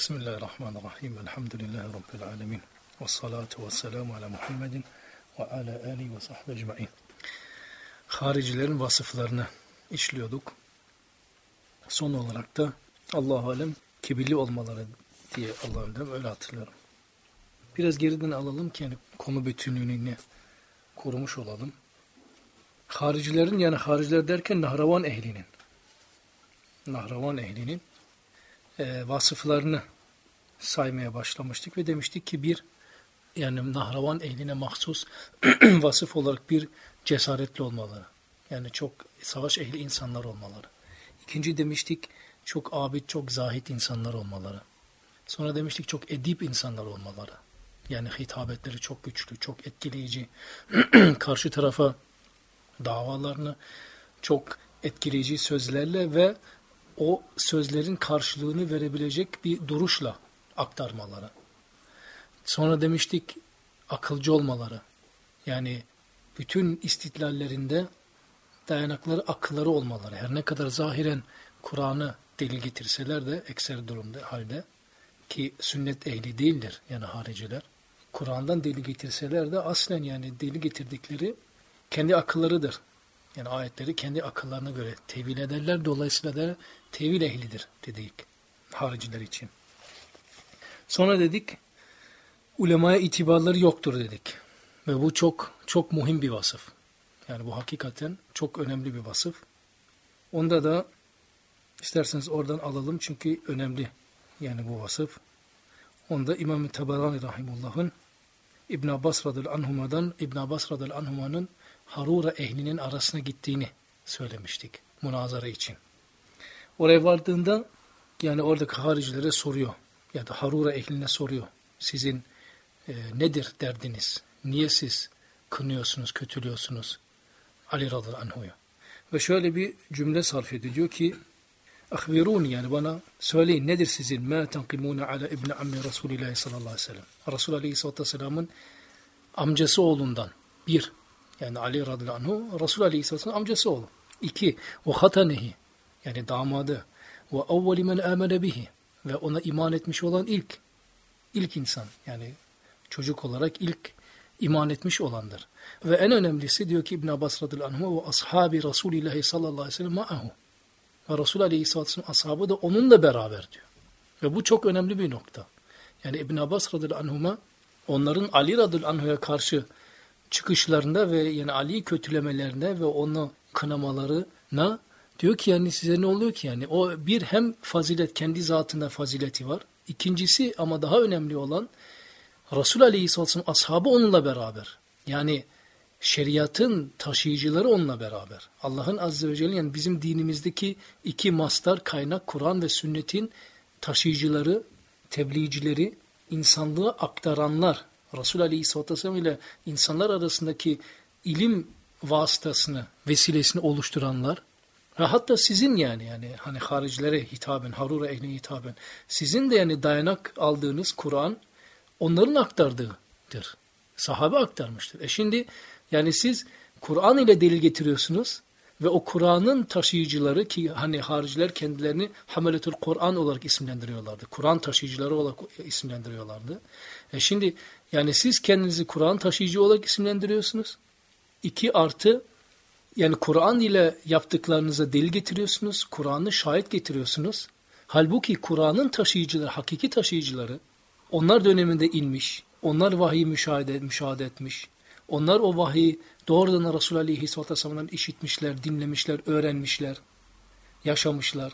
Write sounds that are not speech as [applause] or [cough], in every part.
Bismillahirrahmanirrahim. Elhamdülillahi Rabbil alemin. Ve salatu ve selamu ala Muhammedin ve ala alihi ve sahbihi ecma'in. Haricilerin vasıflarını işliyorduk. Son olarak da Allah alem kibirli olmaları diye Allah'ım öyle hatırlıyorum. Biraz geriden alalım ki yani konu bütünlüğünü korumuş olalım. Haricilerin yani hariciler derken Nahravan ehlinin Nahravan ehlinin e, vasıflarını saymaya başlamıştık ve demiştik ki bir yani Nahravan ehline mahsus [clears throat] vasıf olarak bir cesaretli olmaları. Yani çok savaş ehli insanlar olmaları. İkinci demiştik çok abid, çok zahit insanlar olmaları. Sonra demiştik çok edip insanlar olmaları. Yani hitabetleri çok güçlü, çok etkileyici. [clears throat] Karşı tarafa davalarını çok etkileyici sözlerle ve o sözlerin karşılığını verebilecek bir duruşla aktarmaları. Sonra demiştik akılcı olmaları. Yani bütün istitlallerinde dayanakları akılları olmaları. Her ne kadar zahiren Kur'an'ı delil getirseler de ekser durumda halde ki sünnet ehli değildir yani hariciler. Kur'an'dan delil getirseler de aslen yani delil getirdikleri kendi akıllarıdır. Yani ayetleri kendi akıllarına göre tevil ederler. Dolayısıyla da tevil ehlidir dedik hariciler için. Sonra dedik ulemaya itibarları yoktur dedik. Ve bu çok çok muhim bir vasıf. Yani bu hakikaten çok önemli bir vasıf. Onda da isterseniz oradan alalım çünkü önemli yani bu vasıf. Onda İmam-ı Tabarani Rahimullah'ın İbn Abbas radıyallahu anhuma'dan İbn Abbas radıyallahu anhuma'nın Harura ehlinin arasına gittiğini söylemiştik münazara için. Oraya vardığında yani oradaki haricilere soruyor ya da Harura ehline soruyor. Sizin e, nedir derdiniz? Niye siz kınıyorsunuz, kötülüyorsunuz Ali radıyallahu anhu'yu? Ve şöyle bir cümle sarf ediyor diyor ki Ahbiruni yani bana söyleyin nedir sizin ma tenkimune ala ibni ammi Resulillah sallallahu aleyhi ve. Resul aleyhisselatü vesselamın amcası oğlundan bir yani Ali radıyallahu anhu Resul aleyhisselatü amcası oğlu. İki ve hatanehi yani damadı ve evveli men amene bihi ve ona iman etmiş olan ilk ilk insan yani çocuk olarak ilk iman etmiş olandır. Ve en önemlisi diyor ki İbn Abbas radıyallahu anhu ve ashabi Resulullah sallallahu aleyhi ve sellem ma'ahu. Ve Resul aleyhisselatü vesselam ashabı da onunla beraber diyor. Ve bu çok önemli bir nokta. Yani İbn Abbas radıyallahu anhuma onların Ali radıyallahu anhu'ya karşı çıkışlarında ve yani Ali'yi kötülemelerinde ve onu kınamalarına diyor ki yani size ne oluyor ki yani o bir hem fazilet kendi zatında fazileti var. İkincisi ama daha önemli olan Resul Aleyhisselatü'nün ashabı onunla beraber. Yani şeriatın taşıyıcıları onunla beraber. Allah'ın Azze ve Celle yani bizim dinimizdeki iki mastar kaynak Kur'an ve sünnetin taşıyıcıları, tebliğcileri, insanlığa aktaranlar. Resul Aleyhisselatü Vesselam ile insanlar arasındaki ilim vasıtasını, vesilesini oluşturanlar ve hatta sizin yani yani hani haricilere hitaben, Harura ehline hitaben sizin de yani dayanak aldığınız Kur'an onların aktardığıdır. Sahabe aktarmıştır. E şimdi yani siz Kur'an ile delil getiriyorsunuz ve o Kur'an'ın taşıyıcıları ki hani hariciler kendilerini Hameletül Kur'an olarak isimlendiriyorlardı. Kur'an taşıyıcıları olarak isimlendiriyorlardı. E şimdi yani siz kendinizi Kur'an taşıyıcı olarak isimlendiriyorsunuz. İki artı yani Kur'an ile yaptıklarınıza delil getiriyorsunuz. Kur'an'ı şahit getiriyorsunuz. Halbuki Kur'an'ın taşıyıcıları, hakiki taşıyıcıları onlar döneminde inmiş. Onlar vahiy müşahede, müşahede etmiş. Onlar o vahiyi doğrudan Resul Aleyhisselatü Vesselam'dan işitmişler, dinlemişler, öğrenmişler, yaşamışlar.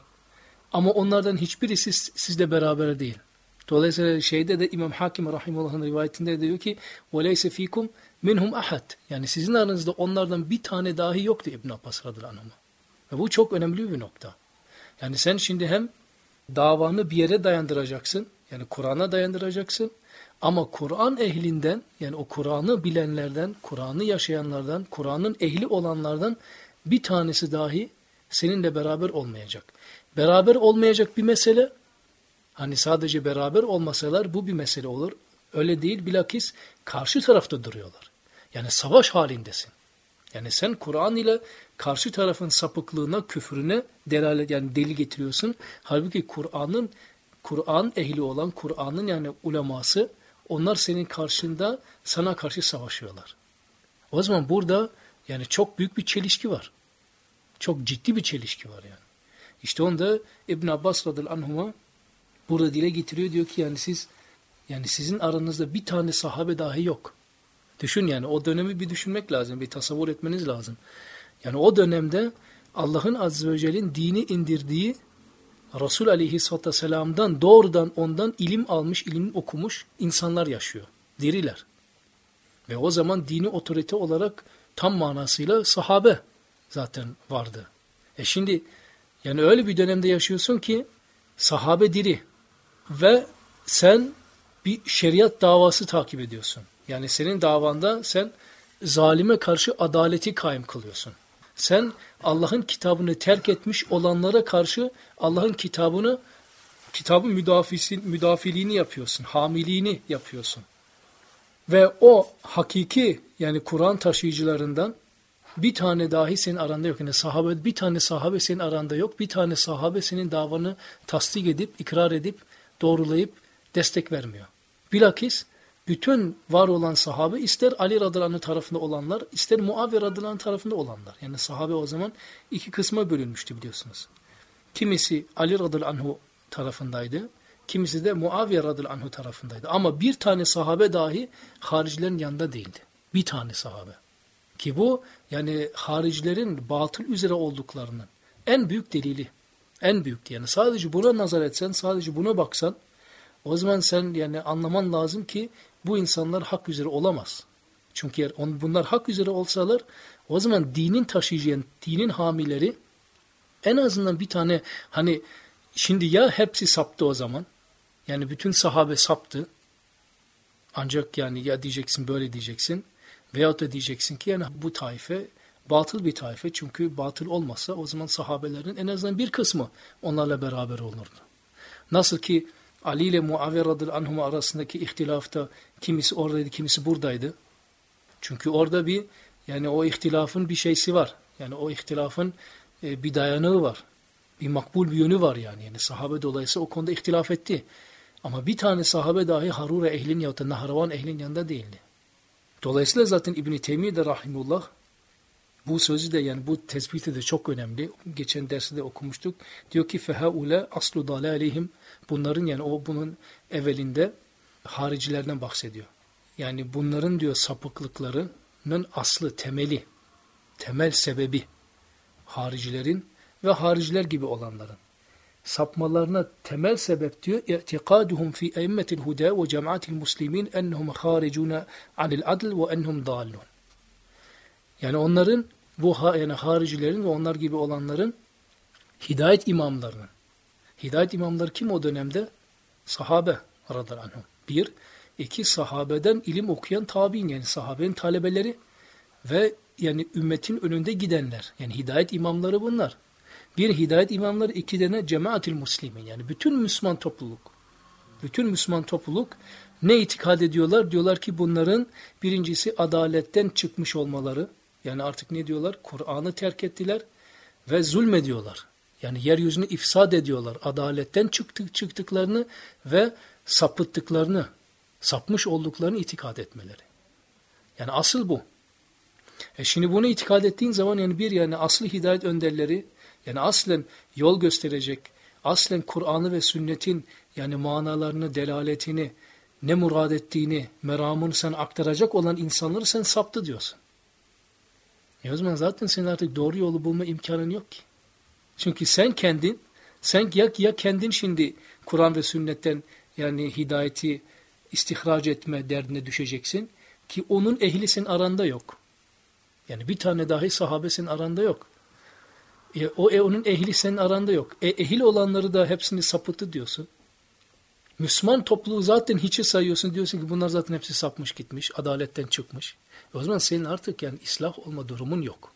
Ama onlardan hiçbirisi sizle beraber değil. Dolayısıyla şeyde de İmam Hakim Rahimullah'ın rivayetinde diyor ki وَلَيْسَ ف۪يكُمْ minhum ahad. Yani sizin aranızda onlardan bir tane dahi yoktu İbn Abbas radıyallahu anh. Ve bu çok önemli bir nokta. Yani sen şimdi hem davanı bir yere dayandıracaksın. Yani Kur'an'a dayandıracaksın. Ama Kur'an ehlinden yani o Kur'an'ı bilenlerden, Kur'an'ı yaşayanlardan, Kur'an'ın ehli olanlardan bir tanesi dahi seninle beraber olmayacak. Beraber olmayacak bir mesele, hani sadece beraber olmasalar bu bir mesele olur. Öyle değil bilakis karşı tarafta duruyorlar. Yani savaş halindesin. Yani sen Kur'an ile karşı tarafın sapıklığına, küfrüne delalet yani deli getiriyorsun. Halbuki Kur'an'ın Kur'an ehli olan Kur'an'ın yani uleması onlar senin karşında sana karşı savaşıyorlar. O zaman burada yani çok büyük bir çelişki var. Çok ciddi bir çelişki var yani. İşte onda İbn Abbas radıyallahu anhuma burada dile getiriyor diyor ki yani siz yani sizin aranızda bir tane sahabe dahi yok. Düşün yani o dönemi bir düşünmek lazım, bir tasavvur etmeniz lazım. Yani o dönemde Allah'ın azze ve celle'nin dini indirdiği Resul aleyhisselatü vesselam'dan doğrudan ondan ilim almış, ilim okumuş insanlar yaşıyor. Diriler. Ve o zaman dini otorite olarak tam manasıyla sahabe zaten vardı. E şimdi yani öyle bir dönemde yaşıyorsun ki sahabe diri ve sen bir şeriat davası takip ediyorsun. Yani senin davanda sen zalime karşı adaleti kaim kılıyorsun. Sen Allah'ın kitabını terk etmiş olanlara karşı Allah'ın kitabını kitabın müdafisi, müdafiliğini yapıyorsun, hamiliğini yapıyorsun. Ve o hakiki yani Kur'an taşıyıcılarından bir tane dahi senin aranda yok. Yani sahabe, bir tane sahabe senin aranda yok. Bir tane sahabe senin davanı tasdik edip, ikrar edip, doğrulayıp destek vermiyor. Bilakis bütün var olan sahabe ister Ali radıyallahu tarafında olanlar ister Muaviye radıyallahu tarafında olanlar. Yani sahabe o zaman iki kısma bölünmüştü biliyorsunuz. Kimisi Ali radıyallahu tarafındaydı. Kimisi de Muaviye radıyallahu tarafındaydı. Ama bir tane sahabe dahi haricilerin yanında değildi. Bir tane sahabe. Ki bu yani haricilerin batıl üzere olduklarının en büyük delili. En büyük yani sadece buna nazar etsen, sadece buna baksan o zaman sen yani anlaman lazım ki bu insanlar hak üzere olamaz. Çünkü eğer bunlar hak üzere olsalar o zaman dinin taşıyıcı, dinin hamileri en azından bir tane hani şimdi ya hepsi saptı o zaman yani bütün sahabe saptı ancak yani ya diyeceksin böyle diyeceksin veyahut da diyeceksin ki yani bu taife batıl bir taife çünkü batıl olmasa o zaman sahabelerin en azından bir kısmı onlarla beraber olurdu. Nasıl ki Ali ile Muaviye radıyallahu anhum arasındaki ihtilafta kimisi oradaydı, kimisi buradaydı. Çünkü orada bir yani o ihtilafın bir şeysi var. Yani o ihtilafın e, bir dayanığı var. Bir makbul bir yönü var yani. Yani sahabe dolayısıyla o konuda ihtilaf etti. Ama bir tane sahabe dahi Harura ehlin ya da Nahravan ehlin yanında değildi. Dolayısıyla zaten İbn-i Teymiye de rahimullah bu sözü de yani bu tespiti de çok önemli. Geçen derste de okumuştuk. Diyor ki fehaule aslu dalalihim bunların yani o bunun evvelinde haricilerden bahsediyor. Yani bunların diyor sapıklıklarının aslı, temeli, temel sebebi haricilerin ve hariciler gibi olanların sapmalarına temel sebep diyor i'tikaduhum fi eimmetil huda ve cemaatil muslimin ennehum haricuna anil adl ve ennehum dallun. Yani onların bu yani haricilerin ve onlar gibi olanların hidayet imamlarının Hidayet imamları kim o dönemde? Sahabe radıyallahu anhum. Bir. iki sahabeden ilim okuyan tabi'in yani sahabenin talebeleri ve yani ümmetin önünde gidenler. Yani hidayet imamları bunlar. Bir hidayet imamları, iki tane cemaatil muslimin yani bütün Müslüman topluluk. Bütün Müslüman topluluk ne itikad ediyorlar? Diyorlar ki bunların birincisi adaletten çıkmış olmaları. Yani artık ne diyorlar? Kur'an'ı terk ettiler ve zulmediyorlar. Yani yeryüzünü ifsad ediyorlar. Adaletten çıktık, çıktıklarını ve sapıttıklarını, sapmış olduklarını itikad etmeleri. Yani asıl bu. E şimdi bunu itikad ettiğin zaman yani bir yani aslı hidayet önderleri yani aslen yol gösterecek, aslen Kur'an'ı ve sünnetin yani manalarını, delaletini, ne murad ettiğini, meramını sen aktaracak olan insanları sen saptı diyorsun. E o zaman zaten senin artık doğru yolu bulma imkanın yok ki. Çünkü sen kendin, sen ya, ya kendin şimdi Kur'an ve sünnetten yani hidayeti istihraç etme derdine düşeceksin ki onun ehli senin aranda yok. Yani bir tane dahi sahabe senin aranda yok. E, o e, onun ehli senin aranda yok. E, ehil olanları da hepsini sapıttı diyorsun. Müslüman topluluğu zaten hiçe sayıyorsun. Diyorsun ki bunlar zaten hepsi sapmış gitmiş. Adaletten çıkmış. E, o zaman senin artık yani islah olma durumun yok.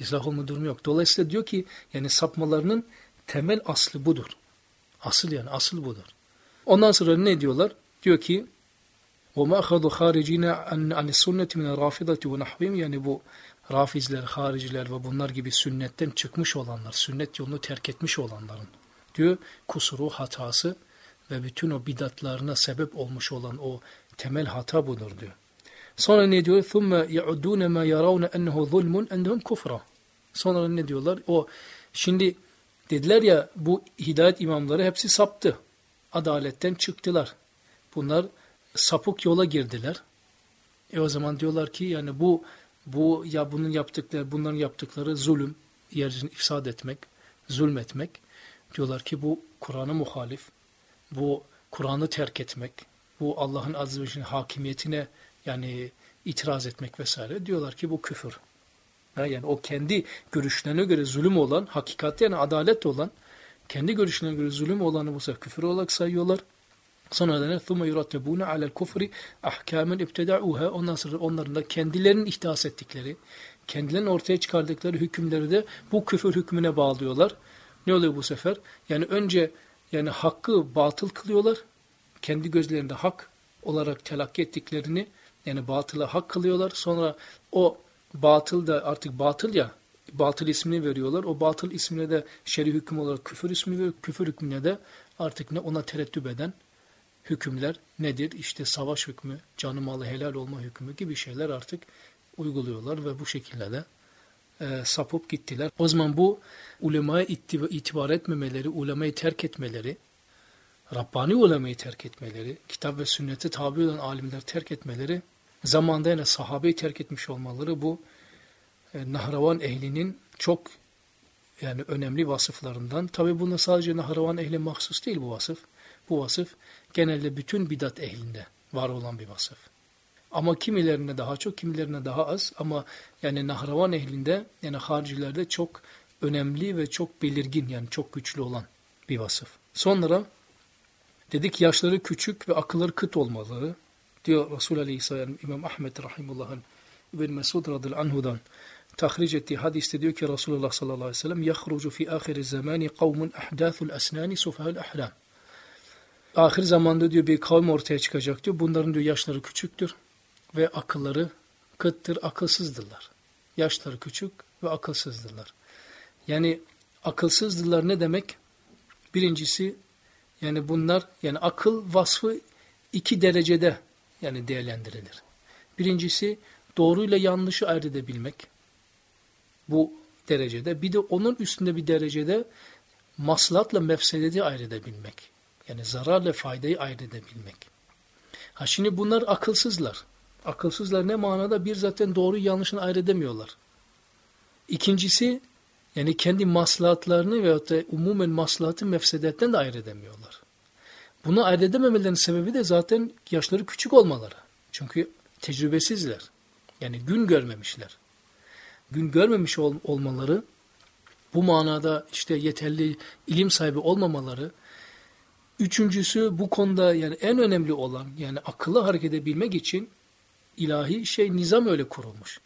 İslah olma durumu yok. Dolayısıyla diyor ki yani sapmalarının temel aslı budur. Asıl yani asıl budur. Ondan sonra ne diyorlar? Diyor ki وَمَا أَخَذُوا خَارِجِينَ عَنِ السُنَّةِ مِنَ الرَّافِضَةِ وَنَحْوِهِمْ Yani bu rafizler, hariciler ve bunlar gibi sünnetten çıkmış olanlar, sünnet yolunu terk etmiş olanların diyor kusuru, hatası ve bütün o bidatlarına sebep olmuş olan o temel hata budur diyor. Sonra ne diyor? ثُمَّ يَعُدُّونَ مَا يَرَوْنَ اَنَّهُ ظُلْمٌ اَنْدَهُمْ كُفْرًا Sonra ne diyorlar? O şimdi dediler ya bu hidayet imamları hepsi saptı. Adaletten çıktılar. Bunlar sapık yola girdiler. E o zaman diyorlar ki yani bu bu ya bunun yaptıkları bunların yaptıkları zulüm, yeryüzünü ifsad etmek, zulmetmek. Diyorlar ki bu Kur'an'a muhalif. Bu Kur'an'ı terk etmek. Bu Allah'ın azze ve hakimiyetine yani itiraz etmek vesaire. Diyorlar ki bu küfür. Yani o kendi görüşlerine göre zulüm olan, hakikatte yani adalet olan, kendi görüşlerine göre zulüm olanı bu sefer küfür olarak sayıyorlar. Sonra da ne? ثُمَّ يُرَتَّبُونَ عَلَى الْكُفْرِ اَحْكَامًا اِبْتَدَعُوهَا Ondan sonra onların da kendilerinin ihdas ettikleri, kendilerinin ortaya çıkardıkları hükümleri de bu küfür hükmüne bağlıyorlar. Ne oluyor bu sefer? Yani önce yani hakkı batıl kılıyorlar. Kendi gözlerinde hak olarak telakki ettiklerini yani batıla hak kılıyorlar. Sonra o batıl da artık batıl ya batıl ismini veriyorlar. O batıl ismine de şer'i hüküm olarak küfür ismi ve küfür hükmüne de artık ne ona tereddüt eden hükümler nedir? İşte savaş hükmü, canı malı helal olma hükmü gibi şeyler artık uyguluyorlar ve bu şekilde de e, sapıp gittiler. O zaman bu ulemaya itibar etmemeleri, ulemayı terk etmeleri, Rabbani ulemayı terk etmeleri, kitap ve sünnete tabi olan alimler terk etmeleri, zamanda yine sahabeyi terk etmiş olmaları bu e, Nahravan ehlinin çok yani önemli vasıflarından. Tabi bunda sadece Nahravan ehli mahsus değil bu vasıf. Bu vasıf genelde bütün bidat ehlinde var olan bir vasıf. Ama kimilerine daha çok, kimilerine daha az ama yani Nahravan ehlinde yani haricilerde çok önemli ve çok belirgin yani çok güçlü olan bir vasıf. Sonra dedik yaşları küçük ve akılları kıt olmaları diyor Resul Aleyhisselam İmam Ahmet Rahimullah'ın İbn Mesud radıyallahu anhudan tahric ettiği hadiste diyor ki Resulullah sallallahu aleyhi ve sellem yahrucu fi ahir zamani kavmun ahdathul asnani sufahul ahlam ahir zamanda diyor bir kavim ortaya çıkacak diyor. Bunların diyor yaşları küçüktür ve akılları kıttır, akılsızdırlar. Yaşları küçük ve akılsızdırlar. Yani akılsızdırlar ne demek? Birincisi yani bunlar yani akıl vasfı iki derecede yani değerlendirilir. Birincisi doğruyla yanlışı ayırt edebilmek. Bu derecede. Bir de onun üstünde bir derecede maslatla mefsedeti ayırt edebilmek. Yani zararla faydayı ayırt edebilmek. Ha şimdi bunlar akılsızlar. Akılsızlar ne manada? Bir zaten doğru yanlışını ayırt edemiyorlar. İkincisi yani kendi maslahatlarını veyahut da umumen maslahatı mefsedetten de ayırt edemiyorlar. Bunu edememelerinin sebebi de zaten yaşları küçük olmaları. Çünkü tecrübesizler. Yani gün görmemişler. Gün görmemiş ol olmaları, bu manada işte yeterli ilim sahibi olmamaları, Üçüncüsü bu konuda yani en önemli olan yani akıllı hareket edebilmek için ilahi şey nizam öyle kurulmuş.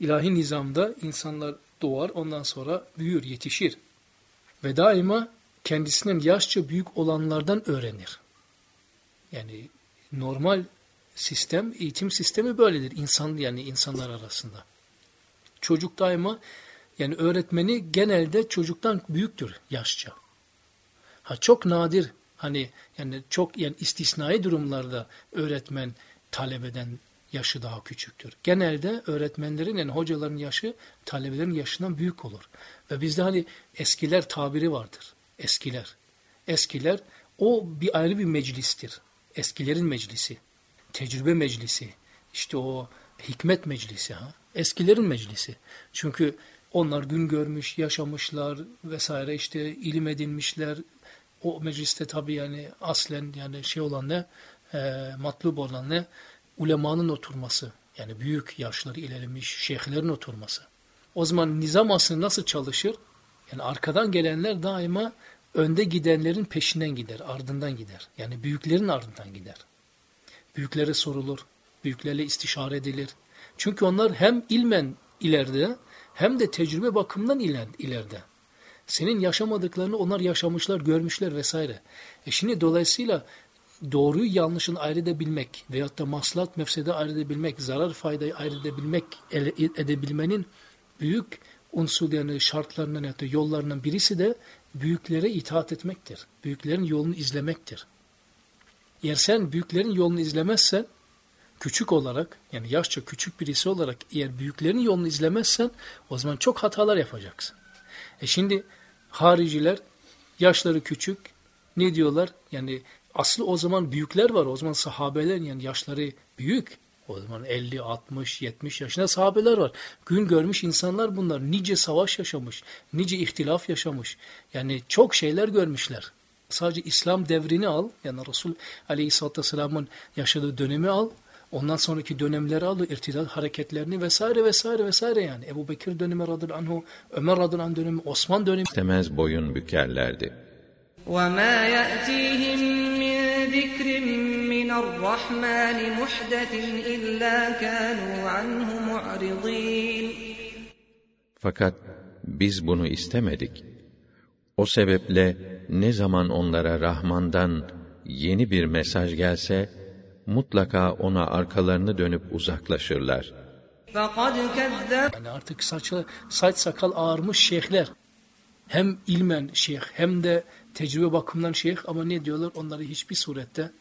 İlahi nizamda insanlar doğar ondan sonra büyür, yetişir. Ve daima kendisinden yaşça büyük olanlardan öğrenir. Yani normal sistem, eğitim sistemi böyledir insan yani insanlar arasında. Çocuk daima yani öğretmeni genelde çocuktan büyüktür yaşça. Ha çok nadir Hani yani çok yani istisnai durumlarda öğretmen talebeden yaşı daha küçüktür. Genelde öğretmenlerin yani hocaların yaşı talebelerin yaşından büyük olur. Ve bizde hani eskiler tabiri vardır. Eskiler. Eskiler o bir ayrı bir meclistir. Eskilerin meclisi. Tecrübe meclisi. İşte o hikmet meclisi. ha. Eskilerin meclisi. Çünkü onlar gün görmüş, yaşamışlar vesaire işte ilim edinmişler, o mecliste tabi yani aslen yani şey olan ne e, matlub olan ne ulemanın oturması yani büyük yaşları ilerlemiş şeyhlerin oturması. O zaman nizam aslında nasıl çalışır? Yani arkadan gelenler daima önde gidenlerin peşinden gider, ardından gider. Yani büyüklerin ardından gider. Büyüklere sorulur, büyüklerle istişare edilir. Çünkü onlar hem ilmen ileride hem de tecrübe bakımından ileride. Senin yaşamadıklarını onlar yaşamışlar, görmüşler vesaire. E şimdi dolayısıyla doğruyu yanlışın ayrı edebilmek veyahut da maslat mefsede ayrı edebilmek, zarar faydayı ayrı edebilmek, edebilmenin büyük unsur yani şartlarından ya da yollarından birisi de büyüklere itaat etmektir. Büyüklerin yolunu izlemektir. Eğer sen büyüklerin yolunu izlemezsen küçük olarak yani yaşça küçük birisi olarak eğer büyüklerin yolunu izlemezsen o zaman çok hatalar yapacaksın. E şimdi hariciler yaşları küçük ne diyorlar? Yani aslı o zaman büyükler var. O zaman sahabeler yani yaşları büyük. O zaman 50, 60, 70 yaşında sahabeler var. Gün görmüş insanlar bunlar. Nice savaş yaşamış, nice ihtilaf yaşamış. Yani çok şeyler görmüşler. Sadece İslam devrini al, yani Resul Aleyhisselatü Vesselam'ın yaşadığı dönemi al. Ondan sonraki dönemleri al, irtidat hareketlerini vesaire vesaire vesaire yani. Ebu Bekir dönemi radıyallahu anhu, Ömer radıyallahu anh dönemi, Osman dönemi. İstemez boyun bükerlerdi. وَمَا يَأْتِيهِمْ مِنْ ذِكْرٍ مِّنَ الرَّحْمَنِ مُحْدَثٍ إِلَّا كَانُوا عَنْهُ مُعْرِضِينَ Fakat biz bunu istemedik. O sebeple ne zaman onlara Rahman'dan yeni bir mesaj gelse, mutlaka ona arkalarını dönüp uzaklaşırlar. فَقَدْ كَذَّبَ Yani artık saçı, saç sakal ağarmış şeyhler. Hem ilmen şeyh hem de tecrübe bakımından şeyh ama ne diyorlar? Onları hiçbir surette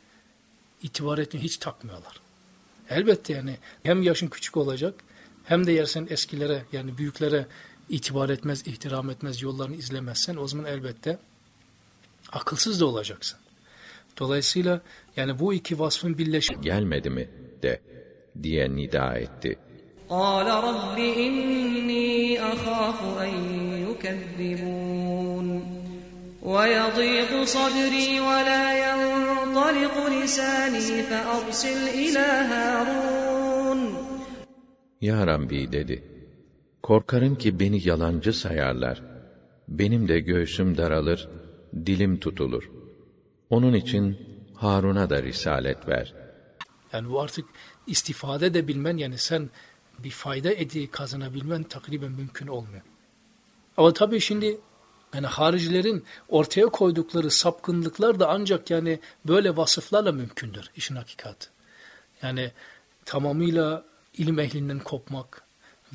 itibar etmiyor, hiç takmıyorlar. Elbette yani hem yaşın küçük olacak hem de yersen eskilere yani büyüklere itibar etmez, ihtiram etmez, yollarını izlemezsen o zaman elbette akılsız da olacaksın. Dolayısıyla yani bu iki vasfın birleşimi Gelmedi mi de diye nida etti. قَالَ رَبِّ إِنِّي أَخَافُ أَنْ يُكَذِّبُونَ وَيَضِيقُ صَدْرِي وَلَا يَنْطَلِقُ لِسَانِي فَأَرْسِلْ إِلَى هَارُونَ Ya Rabbi dedi. Korkarım ki beni yalancı sayarlar. Benim de göğsüm daralır, dilim tutulur. Onun için Harun'a da risalet ver. Yani bu artık istifade de bilmen yani sen bir fayda edi kazanabilmen takriben mümkün olmuyor. Ama tabii şimdi yani haricilerin ortaya koydukları sapkınlıklar da ancak yani böyle vasıflarla mümkündür işin hakikat. Yani tamamıyla ilim ehlinden kopmak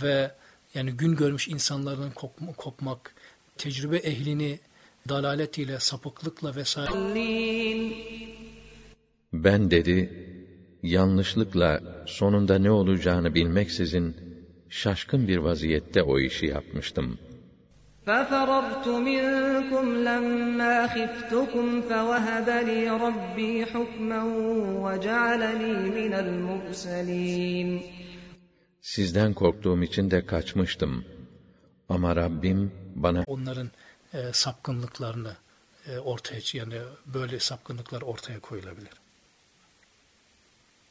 ve yani gün görmüş insanlardan kop- kopmak, tecrübe ehlini dalaletiyle, sapıklıkla vesaire Ben dedi, yanlışlıkla sonunda ne olacağını bilmeksizin şaşkın bir vaziyette o işi yapmıştım. فَفَرَرْتُ مِنْكُمْ لَمَّا خِفْتُكُمْ فَوَهَبَ لِي رَبِّي حُكْمًا وَجَعَلَنِي مِنَ الْمُرْسَلِينَ Sizden korktuğum için de kaçmıştım. Ama Rabbim bana onların e, sapkınlıklarını e, ortaya yani böyle sapkınlıklar ortaya koyulabilir.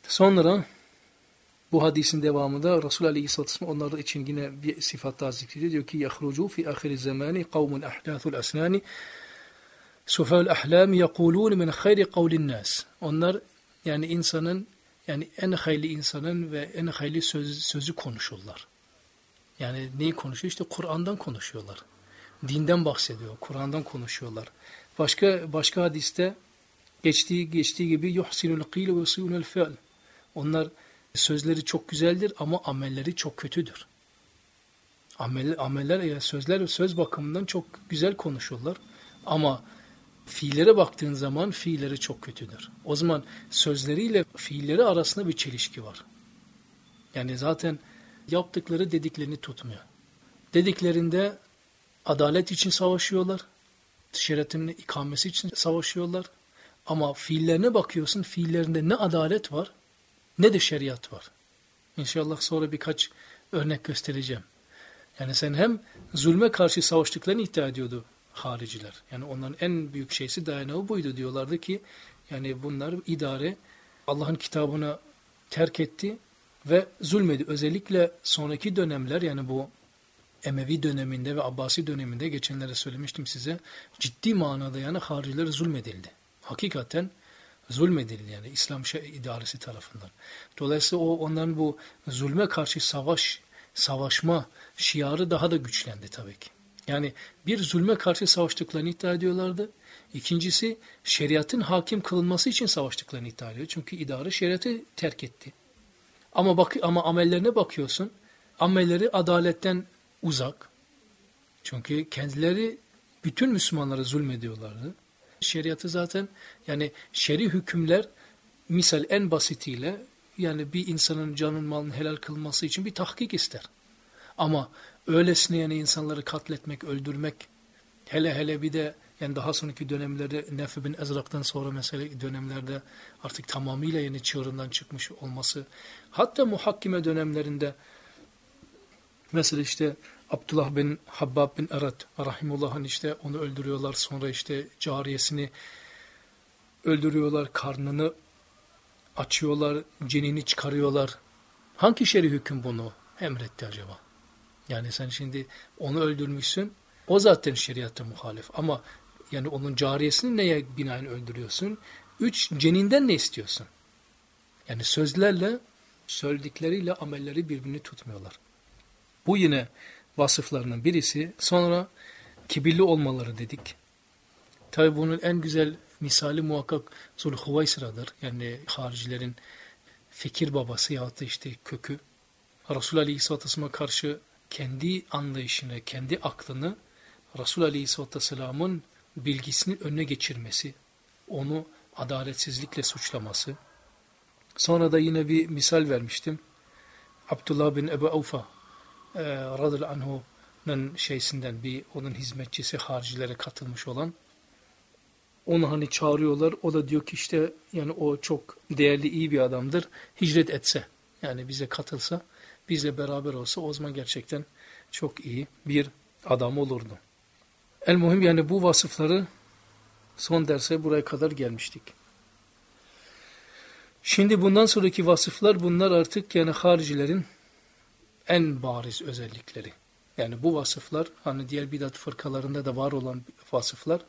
Sonra bu hadisin devamında Resul Aleyhisselatü Vesselam onlar için yine bir sıfat daha zikrediyor. Diyor ki يَخْرُجُوا فِي آخِرِ الزَّمَانِ قَوْمٌ أَحْدَاثُ الْأَسْنَانِ سُفَاءُ الْأَحْلَامِ يَقُولُونَ مِنْ خَيْرِ قَوْلِ النَّاسِ Onlar yani insanın yani en hayırlı insanın ve en hayırlı söz, sözü konuşurlar. Yani neyi konuşuyor? İşte Kur'an'dan konuşuyorlar. Dinden bahsediyor. Kur'an'dan konuşuyorlar. Başka başka hadiste geçtiği geçtiği gibi yuhsinul qil ve yusinul fi'l. Onlar sözleri çok güzeldir ama amelleri çok kötüdür. Amel, ameller ya sözler söz bakımından çok güzel konuşuyorlar ama fiillere baktığın zaman fiilleri çok kötüdür. O zaman sözleriyle fiilleri arasında bir çelişki var. Yani zaten yaptıkları dediklerini tutmuyor. Dediklerinde adalet için savaşıyorlar. Şeriatın ikamesi için savaşıyorlar. Ama fiillerine bakıyorsun, fiillerinde ne adalet var ne de şeriat var. İnşallah sonra birkaç örnek göstereceğim. Yani sen hem zulme karşı savaştıklarını iddia ediyordu hariciler. Yani onların en büyük şeysi dayanağı buydu. Diyorlardı ki yani bunlar idare Allah'ın kitabına terk etti ve zulmedi. Özellikle sonraki dönemler yani bu Emevi döneminde ve Abbasi döneminde geçenlere söylemiştim size ciddi manada yani hariciler zulmedildi. Hakikaten zulmedildi yani İslam şey, idaresi tarafından. Dolayısıyla o onların bu zulme karşı savaş, savaşma şiarı daha da güçlendi tabii ki. Yani bir zulme karşı savaştıklarını iddia ediyorlardı. İkincisi şeriatın hakim kılınması için savaştıklarını iddia ediyor. Çünkü idare şeriatı terk etti. Ama bak ama amellerine bakıyorsun. Amelleri adaletten uzak. Çünkü kendileri bütün Müslümanlara zulmediyorlardı. Şeriatı zaten yani şer'i hükümler misal en basitiyle yani bir insanın canın malını helal kılması için bir tahkik ister. Ama öylesine yani insanları katletmek, öldürmek hele hele bir de yani daha sonraki dönemlerde Nefi bin Ezrak'tan sonra mesela dönemlerde artık tamamıyla yeni çığırından çıkmış olması. Hatta muhakkime dönemlerinde mesela işte Abdullah bin Habbab bin Erat rahimullah'ın işte onu öldürüyorlar sonra işte cariyesini öldürüyorlar karnını açıyorlar cenini çıkarıyorlar. Hangi şer'i hüküm bunu emretti acaba? Yani sen şimdi onu öldürmüşsün o zaten şeriatta muhalif ama yani onun cariyesini neye binaen öldürüyorsun? Üç, ceninden ne istiyorsun? Yani sözlerle, söyledikleriyle amelleri birbirini tutmuyorlar. Bu yine vasıflarının birisi. Sonra kibirli olmaları dedik. Tabi bunun en güzel misali muhakkak Zulhuvaysıra'dır. Yani haricilerin fikir babası yahut işte kökü. Resul Aleyhisselatü Vesselam'a karşı kendi anlayışını, kendi aklını Resul Aleyhisselatü Vesselam'ın bilgisini önüne geçirmesi, onu adaletsizlikle suçlaması. Sonra da yine bir misal vermiştim. Abdullah bin Ebu Avfa e, radıyallahu anhu'nun şeysinden bir onun hizmetçisi haricilere katılmış olan onu hani çağırıyorlar. O da diyor ki işte yani o çok değerli iyi bir adamdır. Hicret etse yani bize katılsa bizle beraber olsa o zaman gerçekten çok iyi bir adam olurdu. El muhim yani bu vasıfları son derse buraya kadar gelmiştik. Şimdi bundan sonraki vasıflar bunlar artık yani haricilerin en bariz özellikleri. Yani bu vasıflar hani diğer bidat fırkalarında da var olan vasıflar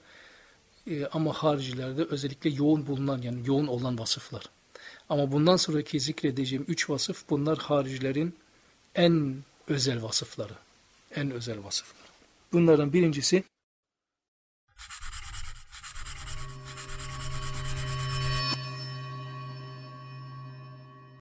e, ama haricilerde özellikle yoğun bulunan yani yoğun olan vasıflar. Ama bundan sonraki zikredeceğim üç vasıf bunlar haricilerin en özel vasıfları. En özel vasıfları. Bunların birincisi